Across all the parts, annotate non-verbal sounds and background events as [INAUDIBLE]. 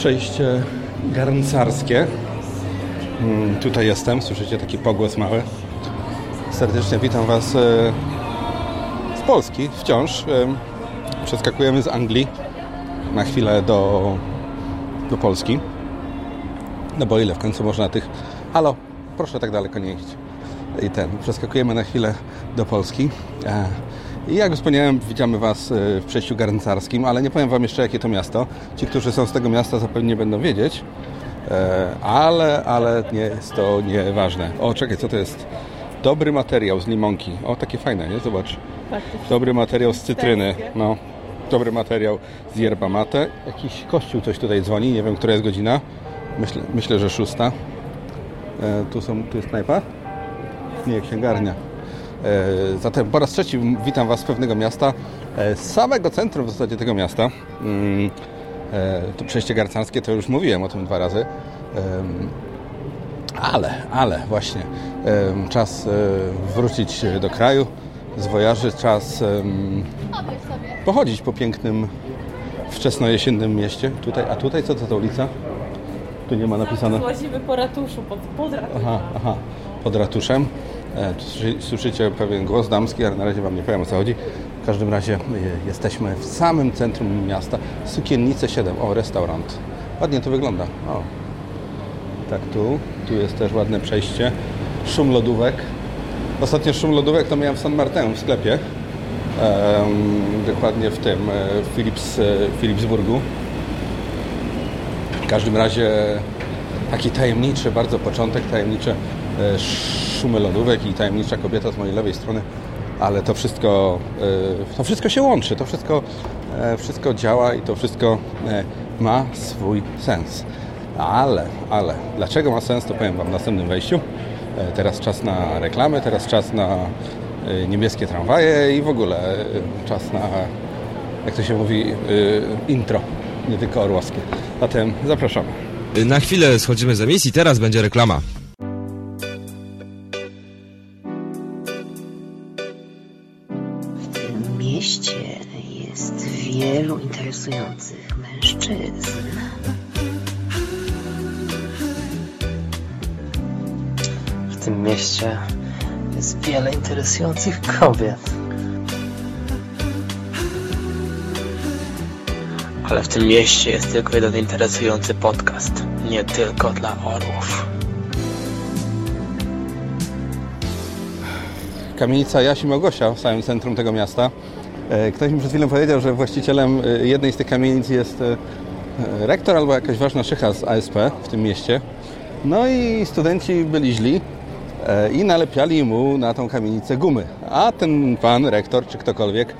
przejście garncarskie. Mm, Tutaj jestem, słyszycie taki pogłos mały. Serdecznie witam Was e, z Polski wciąż. E, Przeskakujemy z Anglii na chwilę do, do Polski. No bo ile w końcu można tych... Halo, proszę tak daleko nie iść. I ten, przeskakujemy na chwilę do Polski. I jak wspomniałem, witamy Was e, w przejściu garncarskim, ale nie powiem Wam jeszcze jakie to miasto. Ci, którzy są z tego miasta zapewne będą wiedzieć. E, ale, ale nie jest to nieważne. O, czekaj, co to jest? Dobry materiał z limonki. O, takie fajne, nie? Zobacz. Dobry materiał z cytryny. No. Dobry materiał z yerba mate. Jakiś kościół coś tutaj dzwoni. Nie wiem, która jest godzina. Myślę, myślę że szósta. E, tu, są, tu jest knajpa? Nie, księgarnia. E, zatem po raz trzeci witam Was z pewnego miasta. E, z samego centrum w zasadzie tego miasta. Mm, e, to przejście garcarskie, to już mówiłem o tym dwa razy. Ale, ale właśnie czas wrócić do kraju z wojaży, czas pochodzić po pięknym wczesnojesiennym mieście. Tutaj, a tutaj co to ta ulica? Tu nie ma napisane. Łazimy po ratuszu, pod, pod ratuszem. Aha, aha, pod ratuszem. E, Słyszycie pewien głos damski, ale na razie Wam nie powiem o co chodzi. W każdym razie e, jesteśmy w samym centrum miasta. Sukiennice 7. O, restaurant. Ładnie to wygląda. O. Tak tu. Tu jest też ładne przejście. Szum lodówek. Ostatnio szum lodówek to miałem w San Martin w sklepie. Dokładnie w tym, w Philips, e, Philipsburgu. W każdym razie taki tajemniczy bardzo początek, tajemnicze szumy lodówek i tajemnicza kobieta z mojej lewej strony, ale to wszystko, e, to wszystko się łączy, to wszystko, e, wszystko działa i to wszystko e, ma swój sens. Ale, ale, dlaczego ma sens, to powiem Wam w następnym wejściu. E, Teraz czas na reklamy, teraz czas na e, niebieskie tramwaje i w ogóle e, czas na, jak to się mówi, e, intro, nie tylko orłowskie. Zatem zapraszamy. Na chwilę schodzimy z emisji, teraz będzie reklama. Kobiet. Ale w tym mieście jest tylko jeden interesujący podcast. Nie tylko dla orłów. Kamienica Jasi Małgosia w samym centrum tego miasta. E, Ktoś mi przed chwilą powiedział, że właścicielem e, jednej z tych kamienic jest e, rektor albo jakaś ważna szycha z ASP w tym mieście. No i studenci byli źli i nalepiali mu na tą kamienicę gumy. A ten pan, rektor czy ktokolwiek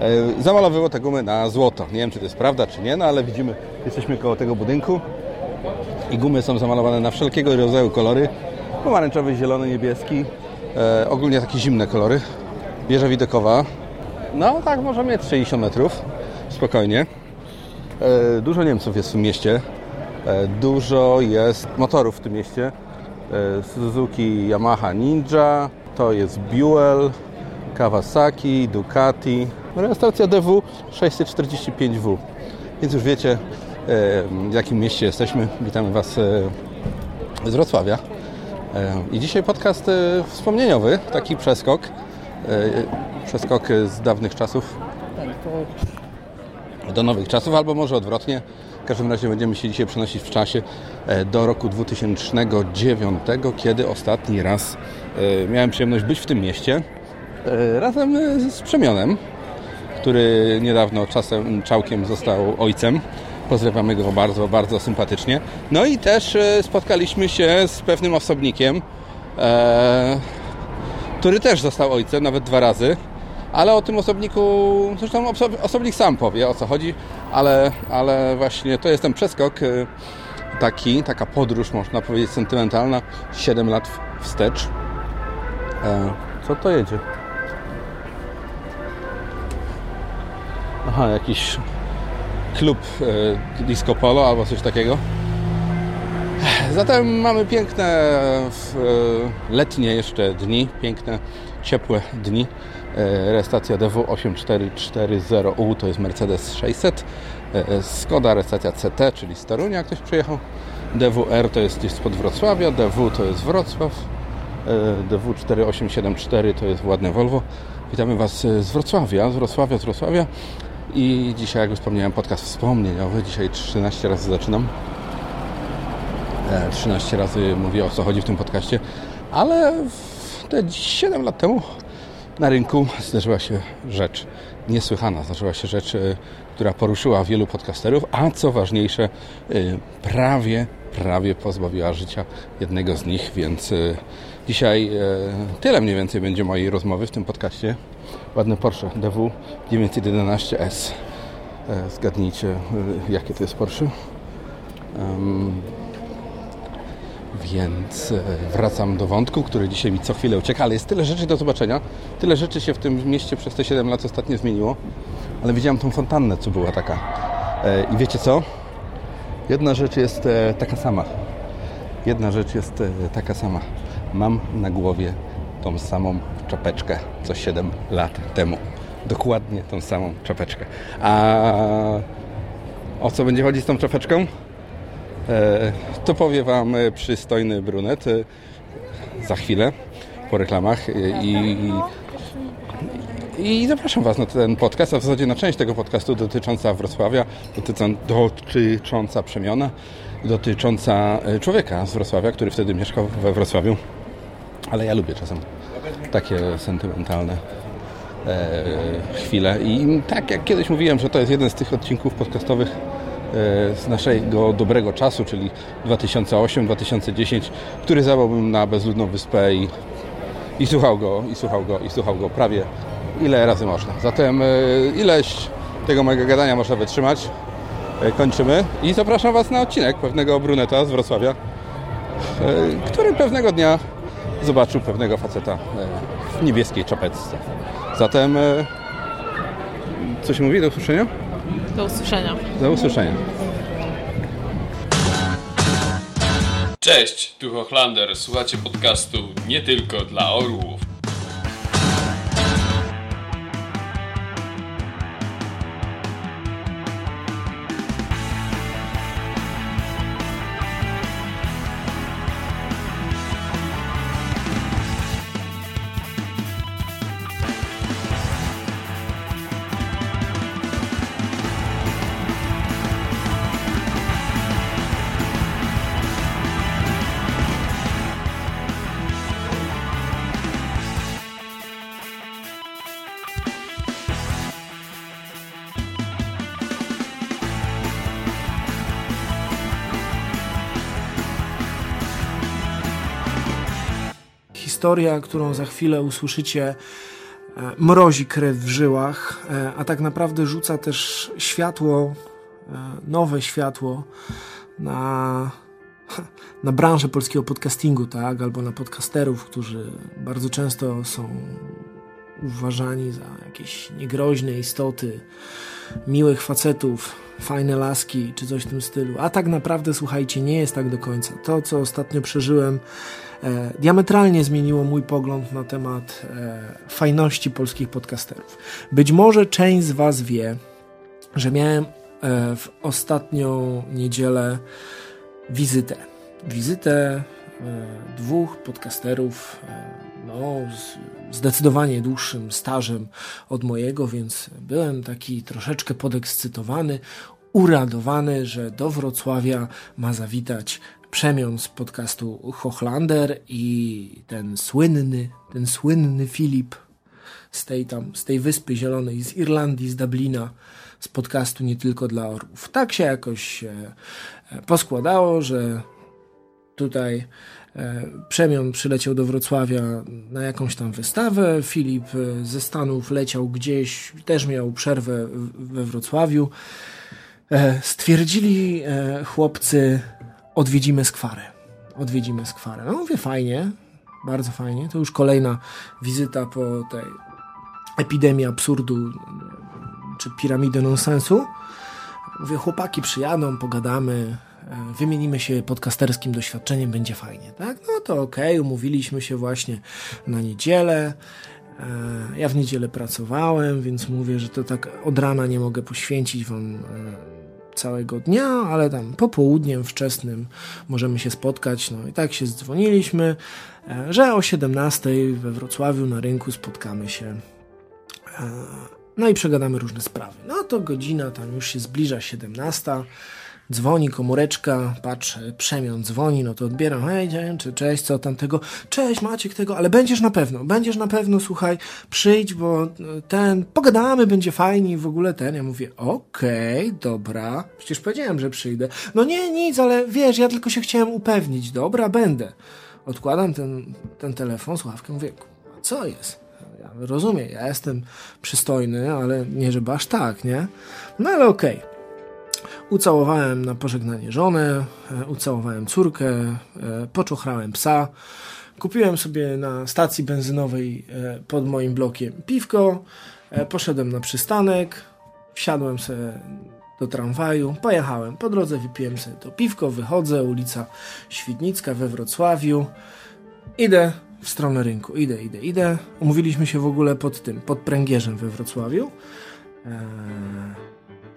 e, zamalowywał te gumy na złoto. Nie wiem, czy to jest prawda, czy nie, no ale widzimy, jesteśmy koło tego budynku i gumy są zamalowane na wszelkiego rodzaju kolory. Pomarańczowy, zielony, niebieski. E, ogólnie takie zimne kolory. Wieża widokowa. No tak, może mieć 60 metrów. Spokojnie. E, dużo Niemców jest w tym mieście. E, dużo jest motorów w tym mieście. E, Suzuki, Yamaha Ninja. To jest Buell, Kawasaki, Ducati. Rejestracja DW 645W. Więc już wiecie, e, w jakim mieście jesteśmy. Witamy Was e, z Wrocławia. I dzisiaj podcast wspomnieniowy, taki przeskok. Przeskok z dawnych czasów do nowych czasów, albo może odwrotnie. Każdym razie będziemy się dzisiaj przenosić w czasie e, do roku 2009, kiedy ostatni raz e, miałem przyjemność być w tym mieście e, razem z Przemionem, który niedawno czasem czałkiem został ojcem. Pozdrawiamy go bardzo, bardzo sympatycznie. No i też spotkaliśmy się z pewnym osobnikiem, który też został ojcem, nawet dwa razy. Ale o tym osobniku, zresztą oso- osobnik sam powie o co chodzi, ale, ale właśnie to jest ten przeskok e, taki, taka podróż, można powiedzieć, sentymentalna, 7 lat wstecz. E, co to jedzie? Aha, jakiś klub e, disco polo albo coś takiego. Zatem mamy piękne e, letnie jeszcze dni, piękne ciepłe dni. E, Restacja DW 8440U to jest Mercedes 600. E, Skoda Recepcja CT, czyli z Torunia ktoś przyjechał. DWR to jest gdzieś spod Wrocławia, DW to jest Wrocław, e, DW 4874 to jest ładne Volvo. Witamy Was z Wrocławia, z Wrocławia, z Wrocławia. I dzisiaj, jak już wspomniałem, podcast wspomnieniowy. Dzisiaj 13 razy zaczynam. 13 razy mówię o co chodzi w tym podcaście, ale te 7 lat temu na rynku zdarzyła się rzecz niesłychana. Zdarzyła się rzecz, która poruszyła wielu podcasterów, a co ważniejsze, prawie, prawie pozbawiła życia jednego z nich, więc dzisiaj tyle mniej więcej będzie mojej rozmowy w tym podcaście. Ładny Porsche DW 911S. Zgadnijcie, jakie to jest Porsche. Więc e, wracam do wątku, który dzisiaj mi co chwilę ucieka, ale jest tyle rzeczy do zobaczenia. Tyle rzeczy się w tym mieście przez te 7 lat ostatnio zmieniło. Ale widziałem tą fontannę, co była taka. E, I wiecie co? Jedna rzecz jest e, taka sama. Jedna rzecz jest taka sama. Mam na głowie tą samą czapeczkę, co 7 lat temu. Dokładnie tą samą czapeczkę. A o co będzie chodzić z tą czapeczką? E, to powie Wam e, przystojny brunet e, za chwilę po reklamach i, i zapraszam Was na ten podcast, a w zasadzie na część tego podcastu dotycząca Wrocławia, dotycząca przemiana, dotycząca człowieka z Wrocławia, który wtedy mieszkał we Wrocławiu. Ale ja lubię czasem takie sentymentalne chwile. I tak jak kiedyś mówiłem, że to jest jeden z tych odcinków podcastowych, E, z naszego dobrego czasu, czyli 2008-2010, który zabrałbym na bezludną wyspę i, i słuchał go, i słuchał go, i słuchał go prawie ile razy można. Zatem e, ileś tego mojego gadania można wytrzymać. E, kończymy i zapraszam Was na odcinek pewnego bruneta z Wrocławia, który pewnego dnia zobaczył pewnego faceta w niebieskiej czapeczce. Zatem coś mówi do usłyszenia? Do usłyszenia. Do usłyszenia. Cześć, tu Hochlander. Słuchacie podcastu nie tylko dla orłów. Historia, którą za chwilę usłyszycie, e, mrozi krew w żyłach, e, a tak naprawdę rzuca też światło, e, nowe światło na, [LAUGHS] na branżę polskiego podcastingu, tak? albo na podcasterów, którzy bardzo często są uważani za jakieś niegroźne istoty, miłych facetów, fajne laski czy coś w tym stylu. A tak naprawdę, słuchajcie, nie jest tak do końca. To, co ostatnio przeżyłem, e, diametralnie zmieniło mój pogląd na temat e, fajności polskich podcasterów. Być może część z Was wie, że miałem e, w ostatnią niedzielę wizytę. Wizytę e, dwóch podcasterów e, no, zdecydowanie dłuższym stażem od mojego, więc byłem taki troszeczkę podekscytowany, uradowany, że do Wrocławia ma zawitać przemian z podcastu Hochlander i ten słynny, ten słynny Filip z tej tam, z tej wyspy zielonej, z Irlandii, z Dublina, z podcastu Nie Tylko dla Orłów. Tak się jakoś e, poskładało, że tutaj Przemian przyleciał do Wrocławia na jakąś tam wystawę. Filip e, ze Stanów leciał gdzieś, też miał przerwę we Wrocławiu. E, stwierdzili chłopcy, odwiedzimy skwarę. Odwiedzimy skwarę. No mówię, fajnie, bardzo fajnie. To już kolejna wizyta po tej epidemii absurdu czy piramidy nonsensu. Mówię, chłopaki przyjadą, pogadamy, E, wymienimy się podcasterskim doświadczeniem, będzie fajnie, tak? No to okej, okay, umówiliśmy się właśnie na niedzielę. E, ja w niedzielę pracowałem, więc mówię, że to tak od rana nie mogę poświęcić wam e, całego dnia, ale tam popołudniem wczesnym możemy się spotkać. No i tak się zdzwoniliśmy, e, że o 17 we Wrocławiu na rynku spotkamy się. E, no i przegadamy różne sprawy. No to godzina tam już się zbliża 17. Dzwoni komóreczka, patrzę, przemian dzwoni, no to odbieram, hej, dzień, czy cześć, co tam tego, cześć Maciek tego, ale będziesz na pewno, będziesz na pewno, słuchaj, przyjdź, bo e, ten, pogadamy, będzie fajnie i w ogóle ten, ja mówię, okej, okay, dobra, przecież powiedziałem, że przyjdę, no nie, nic, ale wiesz, ja tylko się chciałem upewnić, dobra, będę. Odkładam ten, ten telefon, słuchawkę, mówię, co jest? Ja rozumiem, ja jestem przystojny, ale nie żeby aż tak, nie? No ale okej. Okay. Ucałowałem na pożegnanie żonę, e, ucałowałem córkę, e, poczochrałem psa. Kupiłem sobie na stacji benzynowej e, pod moim blokiem piwko, poszedłem na przystanek, wsiadłem sobie do tramwaju, pojechałem. Po drodze wypiłem sobie to piwko, wychodzę, ulica Świdnicka we Wrocławiu. Idę w stronę rynku, idę, idę, idę. Umówiliśmy się w ogóle pod tym, pod pręgierzem we Wrocławiu. Eee,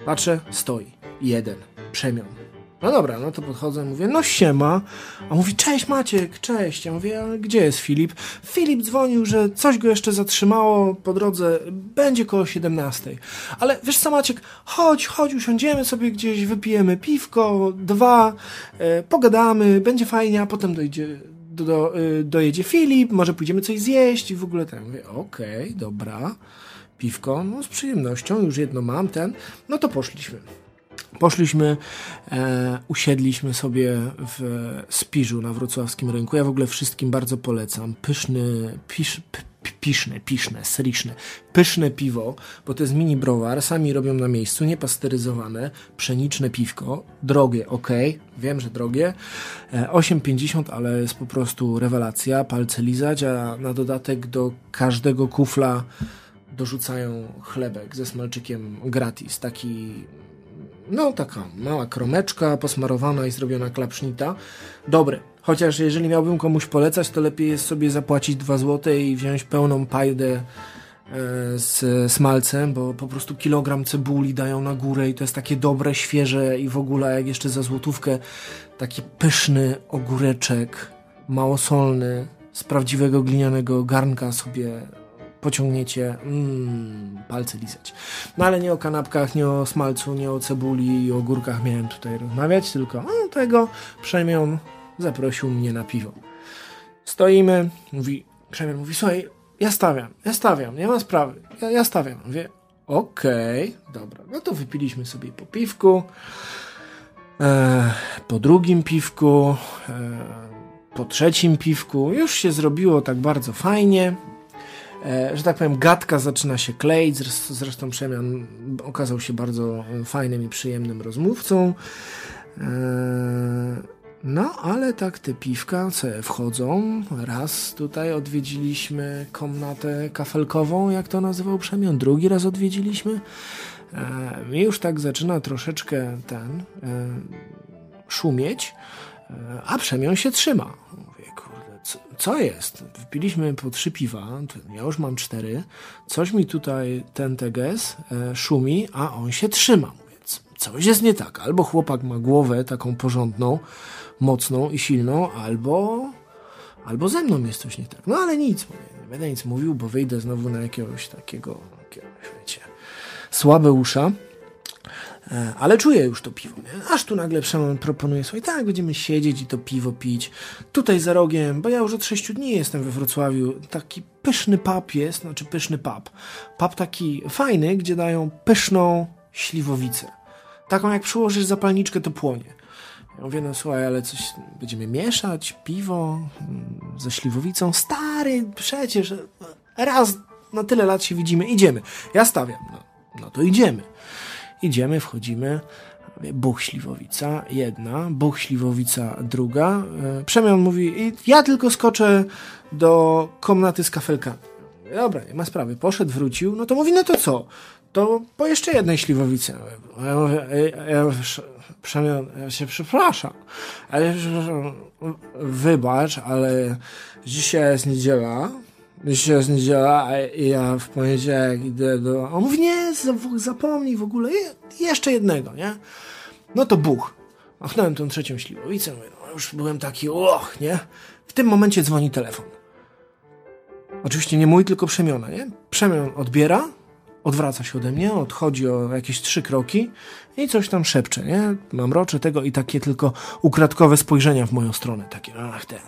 patrzę, stoi jeden. Przemian. No dobra, no to podchodzę, mówię, no siema. A mówi, cześć Maciek, cześć. Ja mówię, a gdzie jest Filip? Filip dzwonił, że coś go jeszcze zatrzymało po drodze, będzie koło 17. Ale wiesz co Maciek, chodź, chodź, usiądziemy sobie gdzieś, wypijemy piwko, dwa, e, pogadamy, będzie fajnie, a potem dojdzie, do, do, e, dojedzie Filip, może pójdziemy coś zjeść i w ogóle ten. Mówię, okej, okay, dobra, piwko, no z przyjemnością, już jedno mam, ten, no to poszliśmy. Poszliśmy, e, usiedliśmy sobie w Spiżu na wrocławskim rynku. Ja w ogóle wszystkim bardzo polecam. Pyszny, pisz, piszne, piszne, pyszne piwo, bo to jest mini browar, sami robią na miejscu, niepasteryzowane, pszeniczne piwko, drogie, ok, wiem, że drogie, 8,50, e, ale jest po prostu rewelacja, palce lizać, a na dodatek do każdego kufla dorzucają chlebek ze smalczykiem gratis, taki no, taka mała kromeczka posmarowana i zrobiona klapsznita. Dobre. Chociaż jeżeli miałbym komuś polecać, to lepiej jest sobie zapłacić 2 zł i wziąć pełną pajdę e, z smalcem, bo po prostu kilogram cebuli dają na górę i to jest takie dobre, świeże i w ogóle jak jeszcze za złotówkę taki pyszny ogóreczek, małosolny, z prawdziwego glinianego garnka sobie pociągniecie, mm, palce lizać. No ale nie o kanapkach, nie o smalcu, nie o cebuli i o ogórkach miałem tutaj rozmawiać, tylko o, tego Przemian zaprosił mnie na piwo. Stoimy, mówi, Przemian mówi, słuchaj, ja stawiam, ja stawiam, nie ma sprawy, ja, ja stawiam. Mówię, okej, okay, dobra, no to wypiliśmy sobie po piwku, e, po drugim piwku, e, po trzecim piwku, już się zrobiło tak bardzo fajnie, że tak powiem, gadka zaczyna się kleić. Zresztą Przemian okazał się bardzo fajnym i przyjemnym rozmówcą. E, no, ale tak te piwka wchodzą. Raz tutaj odwiedziliśmy komnatę kafelkową, jak to nazywał Przemian. Drugi raz odwiedziliśmy. I e, już tak zaczyna troszeczkę ten szumieć, a Przemian się trzyma co jest? Wypiliśmy po trzy piwa, ja już mam cztery, coś mi tutaj ten teges e, szumi, a on się trzyma. Mówię, coś jest nie tak. Albo chłopak ma głowę taką porządną, mocną i silną, albo, albo ze mną jest coś nie tak. No ale nic, mówię, nie będę nic mówił, bo wyjdę znowu na jakiegoś takiego, jakiegoś, wiecie, słabe usza. E, ale czuję już to piwo. Nie? Aż tu nagle Przemon proponuje sobie, tak, będziemy siedzieć i to piwo pić. Tutaj za rogiem, bo ja już od 6 dni jestem we Wrocławiu, taki pyszny pub jest, znaczy pyszny pub. Pub taki fajny, gdzie dają pyszną śliwowicę. Taką jak przyłożysz zapalniczkę, to płonie. Ja mówię, no słuchaj, ale coś będziemy mieszać, piwo mm, ze śliwowicą. Stary, przecież raz na tyle lat się widzimy, idziemy. Ja stawiam, no, no to idziemy. Idziemy, wchodzimy. Buch Śliwowica jedna, Buch Śliwowica druga. E, Przemian mówi, ja tylko skoczę do komnaty z kafelkami. Dobra, nie ma sprawy. Poszedł, wrócił, no to mówi, no to co? To po jeszcze jednej śliwowicy. Ja mówię, ja, Przemian, ja się przepraszam, ale wybacz, ale dzisiaj jest niedziela, Dzisiaj jest niedziela, a ja w poniedziałek idę do... On mówi, nie, zapomnij w ogóle, jeszcze jednego, nie? No to buch. Machnąłem tą trzecią śliwowicę, mówię, no już byłem taki, och, nie? W tym momencie dzwoni telefon. Oczywiście nie mój, tylko Przemiona, nie? Przemion odbiera, odwraca się ode mnie, odchodzi o jakieś trzy kroki i coś tam szepcze, nie? Mamrocze tego i takie tylko ukradkowe spojrzenia w moją stronę, takie, ach, ten.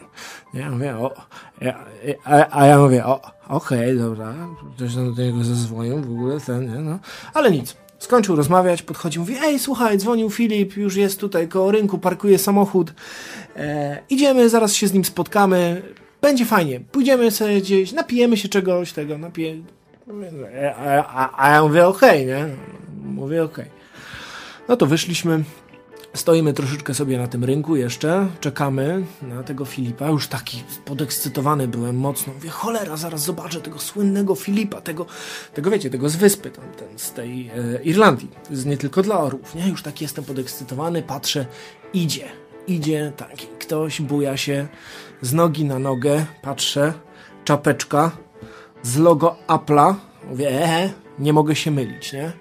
Ja mówię, o, ja, a, a ja mówię, o, okej, dobra, ktoś tam do niego zadzwonił, w ogóle ten, nie? No. Ale nic. Skończył rozmawiać, podchodzi, mówi, ej, słuchaj, dzwonił Filip, już jest tutaj koło rynku, parkuje samochód, e, idziemy, zaraz się z nim spotkamy, będzie fajnie, pójdziemy sobie gdzieś, napijemy się czegoś, tego, napije... A, a, a ja mówię, okej, nie? Mówię, okej. No to wyszliśmy, stoimy troszeczkę sobie na tym rynku jeszcze, czekamy na tego Filipa, już taki podekscytowany byłem mocno, mówię, cholera, zaraz zobaczę tego słynnego Filipa, tego, tego wiecie, tego z wyspy, tam, ten, z tej e, Irlandii, jest nie tylko dla orłów, nie? Już taki jestem podekscytowany, patrzę, idzie, idzie taki ktoś, buja się z nogi na nogę, patrzę, czapeczka z logo Apple'a, mówię, ehe, nie mogę się mylić, nie?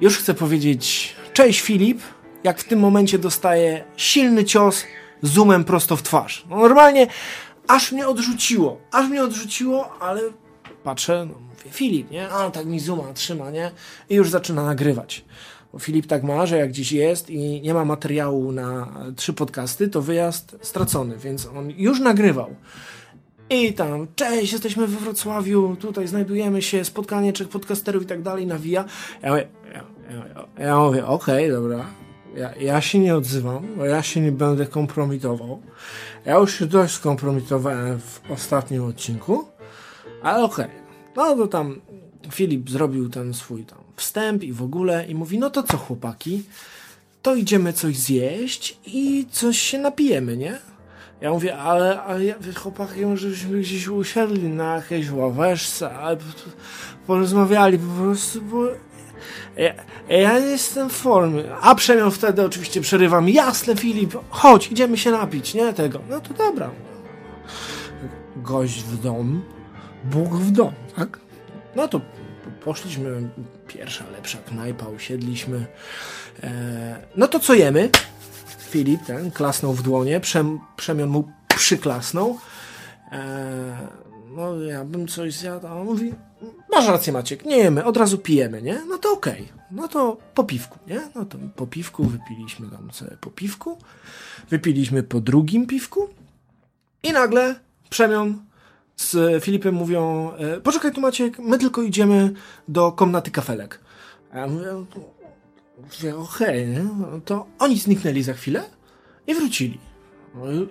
Już chcę powiedzieć, cześć Filip, jak w tym momencie dostaję silny cios zoomem prosto w twarz. No normalnie aż mnie odrzuciło, aż mnie odrzuciło, ale patrzę, no mówię, Filip, nie? A tak mi zooma trzyma, nie? I już zaczyna nagrywać. Bo Filip tak ma, że jak gdzieś jest i nie ma materiału na trzy podcasty, to wyjazd stracony, więc on już nagrywał. I tam, cześć, jesteśmy we Wrocławiu, tutaj znajdujemy się, spotkanie trzech podcasterów i tak dalej, nawija. Ja mówię, ja, ja, ja mówię okej, dobra, ja, ja się nie odzywam, bo ja się nie będę kompromitował. Ja już się dość skompromitowałem w ostatnim odcinku, ale okej. No to tam Filip zrobił ten swój tam wstęp i w ogóle i mówi, no to co chłopaki, to idziemy coś zjeść i coś się napijemy, nie? Ja mówię, ale, ale ja, chłopaki, może byśmy gdzieś usiedli na jakiejś ławeczce, ale porozmawiali po prostu, bo ja, ja nie jestem w formie. A przemian wtedy oczywiście przerywam. Jasne, Filip, chodź, idziemy się napić, nie tego. No to dobra. Gość w dom, Bóg w dom, tak? No to poszliśmy, pierwsza lepsza knajpa, usiedliśmy. E, no to co jemy? Filip ten klasnął w dłonie, Przem, przemian mu przyklasnął. E, no ja bym coś zjadł, a on mówi, masz rację Maciek, nie jemy, od razu pijemy, nie? No to okej, okay. no to po piwku, nie? No to po piwku wypiliśmy tam sobie po piwku, wypiliśmy po drugim piwku i nagle Przemian z Filipem mówią, e, poczekaj tu Maciek, my tylko idziemy do komnaty kafelek. A ja mówię okej, okay, to oni zniknęli za chwilę i wrócili.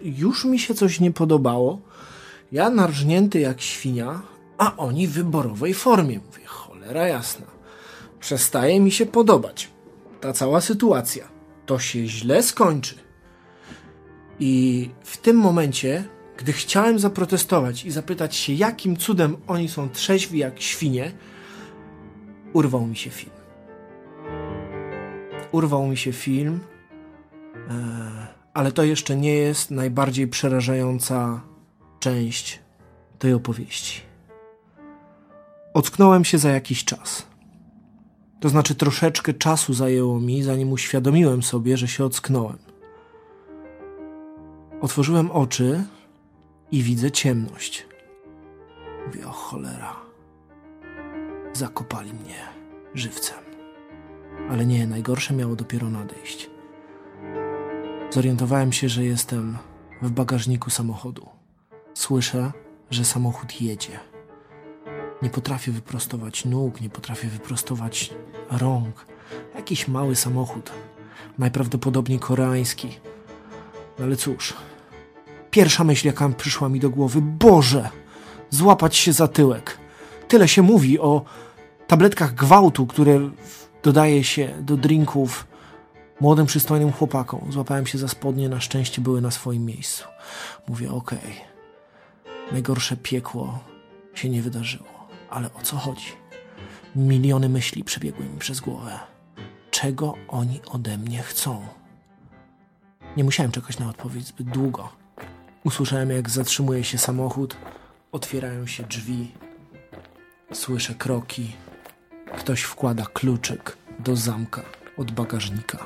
Już mi się coś nie podobało. Ja narżnięty jak świnia, a oni w wyborowej formie. Mówię, cholera jasna. Przestaje mi się podobać ta cała sytuacja. To się źle skończy. I w tym momencie, gdy chciałem zaprotestować i zapytać się, jakim cudem oni są trzeźwi jak świnie, urwał mi się film. Urwał mi się film, e, ale to jeszcze nie jest najbardziej przerażająca część tej opowieści. Ocknąłem się za jakiś czas. To znaczy, troszeczkę czasu zajęło mi, zanim uświadomiłem sobie, że się ocknąłem. Otworzyłem oczy i widzę ciemność. Mówię, o cholera. Zakopali mnie żywcem. Ale nie, najgorsze miało dopiero nadejść. Zorientowałem się, że jestem w bagażniku samochodu. Słyszę, że samochód jedzie. Nie potrafię wyprostować nóg, nie potrafię wyprostować rąk. Jakiś mały samochód, najprawdopodobniej koreański. No ale cóż, pierwsza myśl, jaka przyszła mi do głowy, Boże, złapać się za tyłek. Tyle się mówi o tabletkach gwałtu, które dodaje się do drinków młodym, przystojnym chłopakom. Złapałem się za spodnie, na szczęście były na swoim miejscu. Mówię, okej, okay. najgorsze piekło się nie wydarzyło. Ale o co chodzi? Miliony myśli przebiegły mi przez głowę. Czego oni ode mnie chcą? Nie musiałem czekać na odpowiedź zbyt długo. Usłyszałem, jak zatrzymuje się samochód, otwierają się drzwi, słyszę kroki. Ktoś wkłada kluczyk do zamka od bagażnika.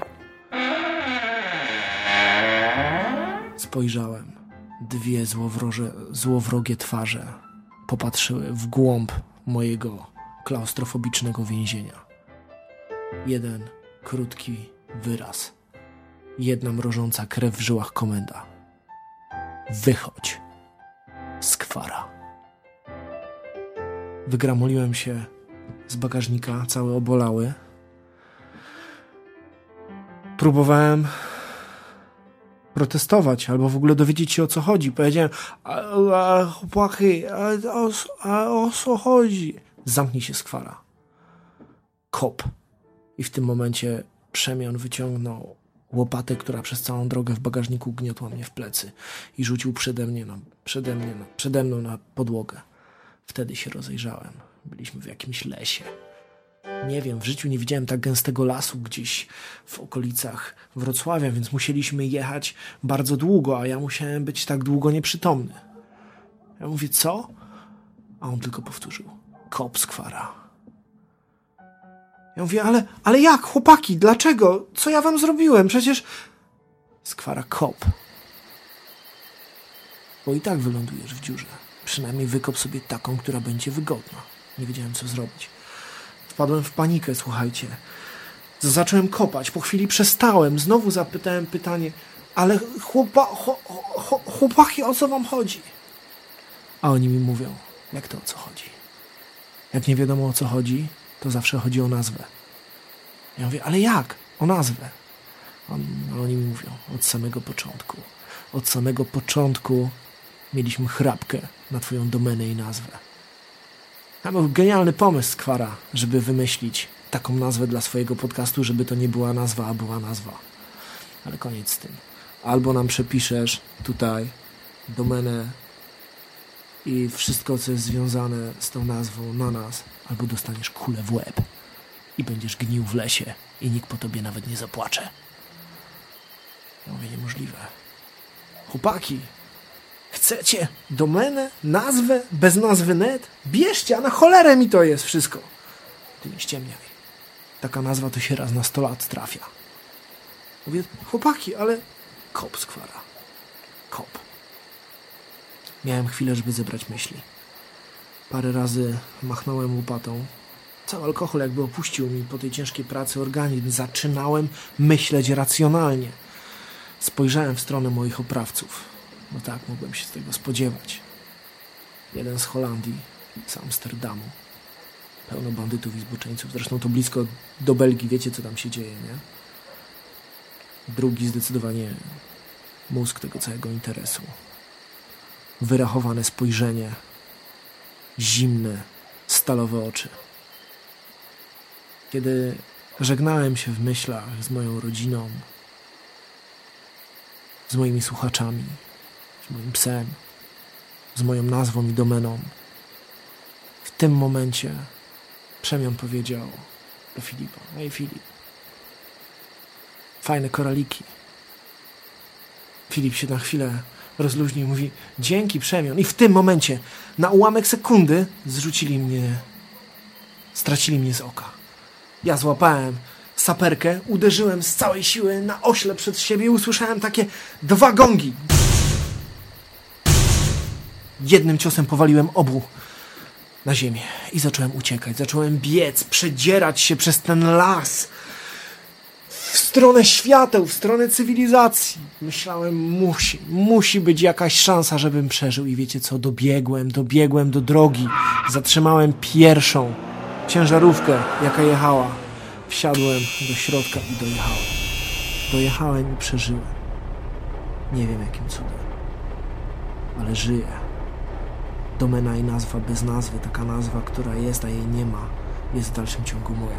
Spojrzałem. Dwie złowroże, złowrogie twarze popatrzyły w głąb mojego klaustrofobicznego więzienia. Jeden krótki wyraz. Jedna mrożąca krew w żyłach komenda. Wychodź. Skwara. Wygramoliłem się z bagażnika, cały obolały. Próbowałem protestować albo w ogóle dowiedzieć się o co chodzi. Powiedziałem, a, a chłopaki, a, o, a o co chodzi? Zamknij się skwara. Kop. I w tym momencie przemian wyciągnął łopatę, która przez całą drogę w bagażniku gniotła mnie w plecy i rzucił przede mnie, na, przede, mnie na, przede mną na podłogę. Wtedy się rozejrzałem. Byliśmy w jakimś lesie. Nie wiem, w życiu nie widziałem tak gęstego lasu gdzieś w okolicach Wrocławia, więc musieliśmy jechać bardzo długo, a ja musiałem być tak długo nieprzytomny. Ja mówię, co? A on tylko powtórzył. Kop skwara. Ja mówię, ale, ale jak, chłopaki, dlaczego? Co ja wam zrobiłem? Przecież... Skwara kop. Bo i tak wylądujesz w dziurze. Przynajmniej wykop sobie taką, która będzie wygodna. Nie wiedziałem, co zrobić. Wpadłem w panikę, słuchajcie. Zacząłem kopać. Po chwili przestałem. Znowu zapytałem pytanie, ale chłopa, chłopaki, o co wam chodzi? A oni mi mówią, jak to o co chodzi? Jak nie wiadomo o co chodzi, to zawsze chodzi o nazwę. Ja mówię, ale jak? O nazwę. On, oni mi mówią, od samego początku. Od samego początku mieliśmy chrapkę na twoją domenę i nazwę. To był genialny pomysł Skwara, żeby wymyślić taką nazwę dla swojego podcastu, żeby to nie była nazwa, a była nazwa. Ale koniec z tym. Albo nam przepiszesz tutaj domenę i wszystko, co jest związane z tą nazwą na nas, albo dostaniesz kulę w łeb i będziesz gnił w lesie i nikt po tobie nawet nie zapłacze. Ja mówię, niemożliwe. Chłopaki, chcecie domenę, nazwę, bez nazwy net? Bierzcie, a na cholerę mi to jest wszystko. Ty nie ściemniaj. Taka nazwa to się raz na sto lat trafia. Mówię, chłopaki, ale kop skwara. Kop. Miałem chwilę, żeby zebrać myśli. Parę razy machnąłem łopatą. Cały alkohol jakby opuścił mi po tej ciężkiej pracy organizm. Zaczynałem myśleć racjonalnie. Spojrzałem w stronę moich oprawców. No tak, mogłem się tego spodziewać. Jeden z Holandii, z Amsterdamu. Pełno bandytów i zboczeńców. Zresztą to blisko do Belgii. Wiecie, co tam się dzieje, nie? Drugi zdecydowanie mózg tego całego interesu. Wyrachowane spojrzenie. Zimne, stalowe oczy. Kiedy żegnałem się w myślach z moją rodziną, z moimi słuchaczami, z moim psem, z moją nazwą i domeną, w tym momencie Przemian powiedział do Filipa: Ej, Filip, fajne koraliki. Filip się na chwilę rozluźnił i mówi: Dzięki, Przemian. I w tym momencie, na ułamek sekundy, zrzucili mnie, stracili mnie z oka. Ja złapałem saperkę, uderzyłem z całej siły na ośle przed siebie i usłyszałem takie dwa gongi. Jednym ciosem powaliłem obu na ziemię i zacząłem uciekać. Zacząłem biec, przedzierać się przez ten las w stronę świateł, w stronę cywilizacji. Myślałem, musi, musi być jakaś szansa, żebym przeżył. I wiecie co? Dobiegłem, dobiegłem do drogi. Zatrzymałem pierwszą ciężarówkę, jaka jechała. Wsiadłem do środka i dojechałem. Dojechałem i przeżyłem. Nie wiem jakim cudem, ale żyję. Domena i nazwa bez nazwy, taka nazwa, która jest, a jej nie ma, jest w dalszym ciągu moja.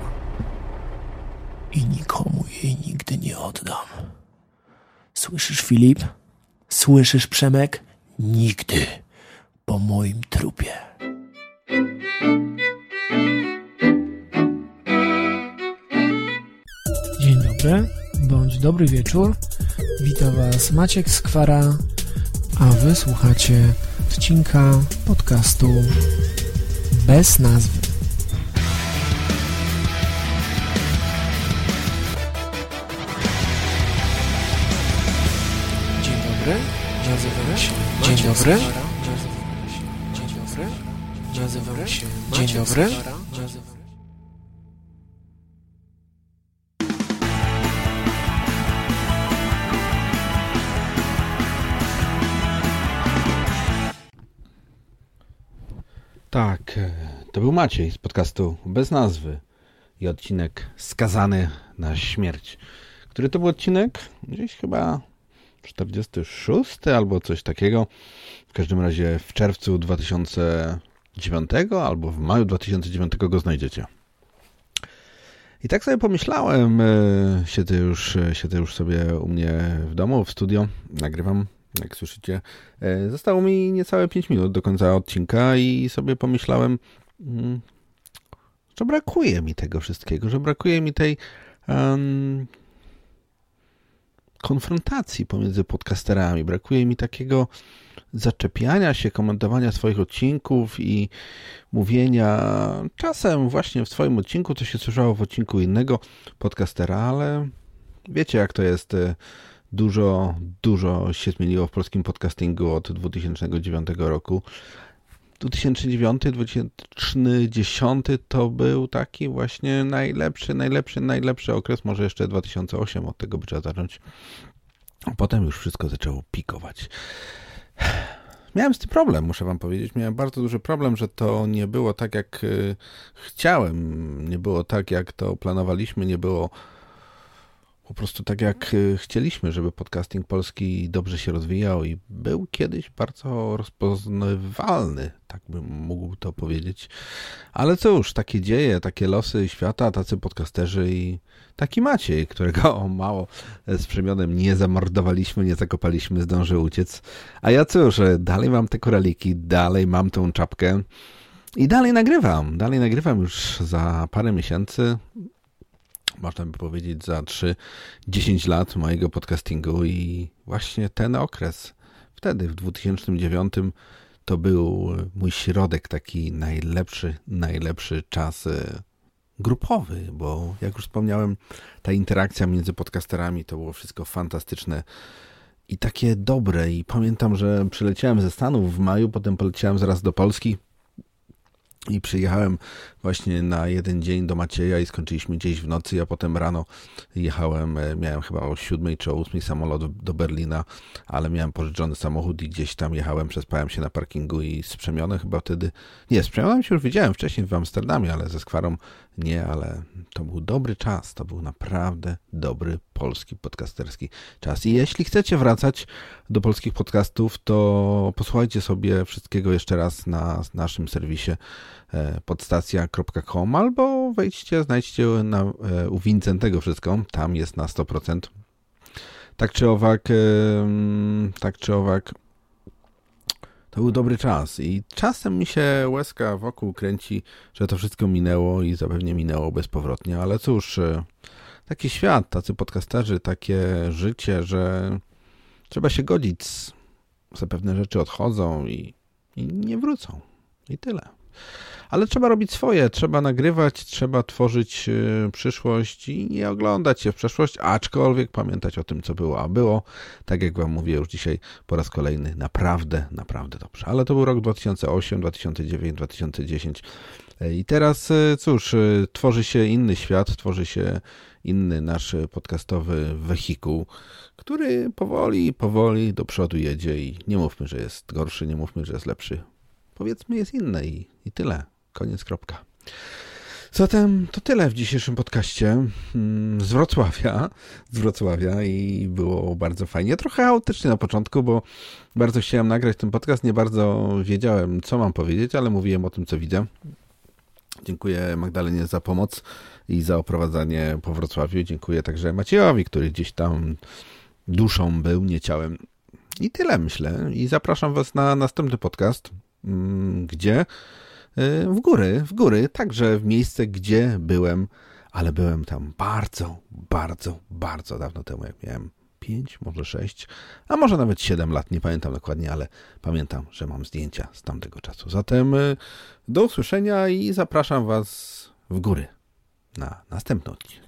I nikomu jej nigdy nie oddam. Słyszysz, Filip? Słyszysz, Przemek? Nigdy po moim trupie. Dzień dobry, bądź dobry wieczór. Witam Was Maciek Skwara, a Wy słuchacie odcinka podcastu bez nazwy. Dzień dobry. nazywam się Dzień dobry. Dzień dobry. Nazywam się Dzień dobry. Tak, e, to był Maciej z podcastu Bez Nazwy i odcinek Skazany na śmierć. Który to był odcinek? Gdzieś chyba 46 albo coś takiego. W każdym razie w czerwcu 2009 albo w maju 2009 go znajdziecie. I tak sobie pomyślałem, e, siedzę już, siedzę już sobie u mnie w domu, w studio, nagrywam, jak słyszycie. E, Zostało mi niecałe 5 minut do końca odcinka i sobie pomyślałem, mm, że brakuje mi tego wszystkiego, że brakuje mi tej em, konfrontacji pomiędzy podcasterami. Brakuje mi takiego zaczepiania się, komentowania swoich odcinków i mówienia czasem właśnie w swoim odcinku, co się słyszało w odcinku innego podcastera, ale wiecie jak to jest. Dużo, dużo się zmieniło w polskim podcastingu od 2009 roku. 2009, 2010 to był taki właśnie najlepszy, najlepszy, najlepszy okres, może jeszcze 2008, od tego by trzeba zacząć. Potem już wszystko zaczęło pikować. Miałem z tym problem, muszę wam powiedzieć. Miałem bardzo duży problem, że to nie było tak, jak y, chciałem. Nie było tak, jak to planowaliśmy. Nie było po prostu tak, jak y, chcieliśmy, żeby podcasting polski dobrze się rozwijał i był kiedyś bardzo rozpoznawalny, tak bym mógł to powiedzieć. Ale cóż, takie dzieje, takie losy świata, tacy podcasterzy i taki Maciej, którego [LAUGHS] mało z przemionem nie zamordowaliśmy, nie zakopaliśmy, zdążył uciec. A ja cóż, dalej mam te koraliki, dalej mam tą czapkę i dalej nagrywam. Dalej nagrywam już za parę miesięcy można by powiedzieć, za 3-10 lat mojego podcastingu i właśnie ten okres, wtedy w 2009 to był mój środek, taki najlepszy, najlepszy czas e, grupowy, bo jak już wspomniałem, ta interakcja między podcasterami to było wszystko fantastyczne i takie dobre. I pamiętam, że przyleciałem ze Stanów w maju, potem poleciałem zaraz do Polski i przyjechałem właśnie na jeden dzień do Macieja i skończyliśmy gdzieś w nocy. Ja potem rano jechałem, e, miałem chyba o siódmej czy o ósmej samolot do Berlina, ale miałem pożyczony samochód i gdzieś tam jechałem, przespałem się na parkingu i z Przemionem chyba wtedy... Nie, z Przemionem się już widziałem wcześniej w Amsterdamie, ale ze Skwarą nie, ale to był dobry czas. To był naprawdę dobry polski podcasterski czas. I jeśli chcecie wracać do polskich podcastów, to posłuchajcie sobie wszystkiego jeszcze raz na naszym serwisie e, albo wejdźcie, znajdźcie na, e, u Wincentego wszystko. Tam jest na 100%. Tak czy owak, tak czy owak, to był dobry czas i czasem mi się łezka wokół kręci, że to wszystko minęło i zapewne minęło bezpowrotnie, ale cóż, e, taki świat, tacy podcasterzy, takie życie, że trzeba się godzić, że pewne rzeczy odchodzą i, i nie wrócą. I tyle. Ale trzeba robić swoje, trzeba nagrywać, trzeba tworzyć e, przyszłość i nie oglądać się w przeszłość, aczkolwiek pamiętać o tym, co było. A było, tak jak Wam mówię już dzisiaj po raz kolejny, naprawdę, naprawdę dobrze. Ale to był rok 2008, 2009, 2010. E, I teraz, e, cóż, e, tworzy się inny świat, tworzy się inny nasz podcastowy wehikuł, który powoli, powoli do przodu jedzie i nie mówmy, że jest gorszy, nie mówmy, że jest lepszy. Powiedzmy, jest inny i, i tyle. Koniec, kropka. Zatem to tyle w dzisiejszym podcaście mm, z Wrocławia, [LAUGHS] z Wrocławia i było bardzo fajnie. Trochę chaotycznie na początku, bo bardzo chciałem nagrać ten podcast, nie bardzo wiedziałem, co mam powiedzieć, ale mówiłem o tym, co widzę. Dziękuję Magdalenie za pomoc i za oprowadzanie po Wrocławiu. Dziękuję także Maciejowi, który gdzieś tam duszą był, nie ciałem. I tyle myślę. I zapraszam Was na następny podcast, mm, gdzie w góry, w góry, także w miejsce, gdzie byłem, ale byłem tam bardzo, bardzo, bardzo dawno temu, jak miałem 5, może 6, a może nawet 7 lat, nie pamiętam dokładnie, ale pamiętam, że mam zdjęcia z tamtego czasu. Zatem y, do usłyszenia i zapraszam Was w góry na następny odcinek.